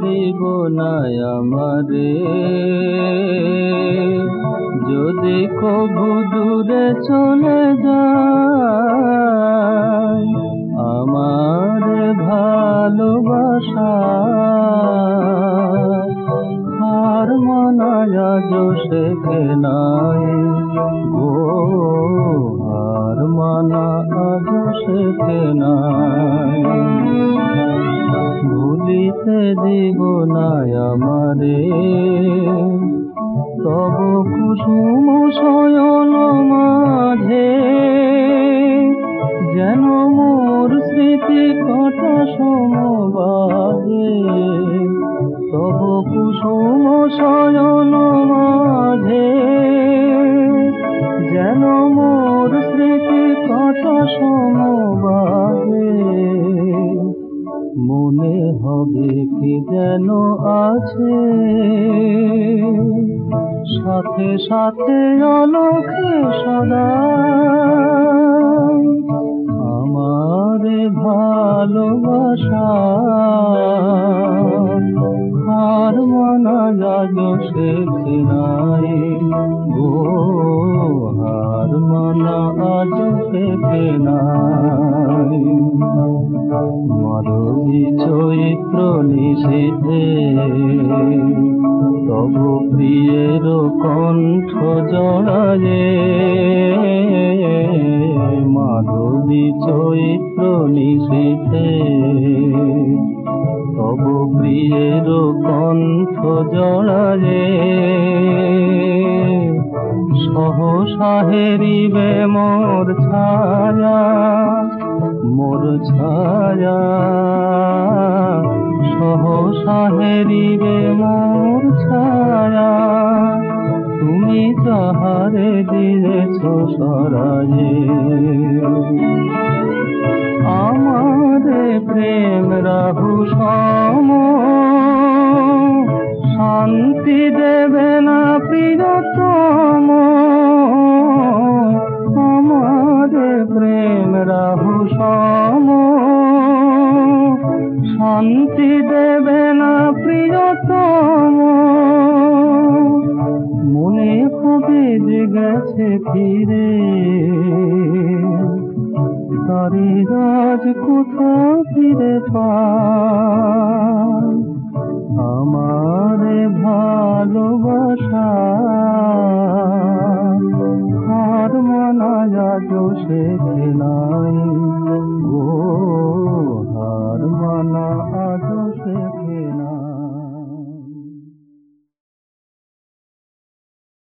দিব না আমারে। যদি কবু দূরে চলে যায়, আমার ভালোবাসা আর মানা আজ শেখে নাই গো। আর মানা আজ শেখে নাই। ভুলিতে দিব না আমারে। তব কুসুম শয়ন মাঝে, যেন মোর স্মৃতি কত সমবাজে। তব কুসুম শয়ন মাঝে, যেন মোর স্মৃতি কত সমবাজে। মনে হবে কি যেন আছে। সাথে সাথে অলখে সদা। আমার ভালোবাসা। আর মানা যাজ শেখে নাই গো। আর মানা আজ শেখে নাই। মাধবী চৈত্র নিষেধে। তবু প্রিয়ের কণ্ঠ জড়ায়ে। মাধবী চৈত্র নিষেধে। তবু প্রিয়ের কণ্ঠ জড়ায়ে। সহসা হেরিবে মোর ছায়া। মোর ছায়া, সহসা হেরিবে মোর ছায়া। তুমি তাহারে দিয়েছ সরায়ে। আমারে প্রেম রাহু সম, শান্তি দেবে না প্রিয়তম। যে গেছে ফিরে। তরি রাজ কোথা ফিরে আমার ভালোবাসা আর মানা যাজ শেখে নাই? ও হার মানা আজ নাই?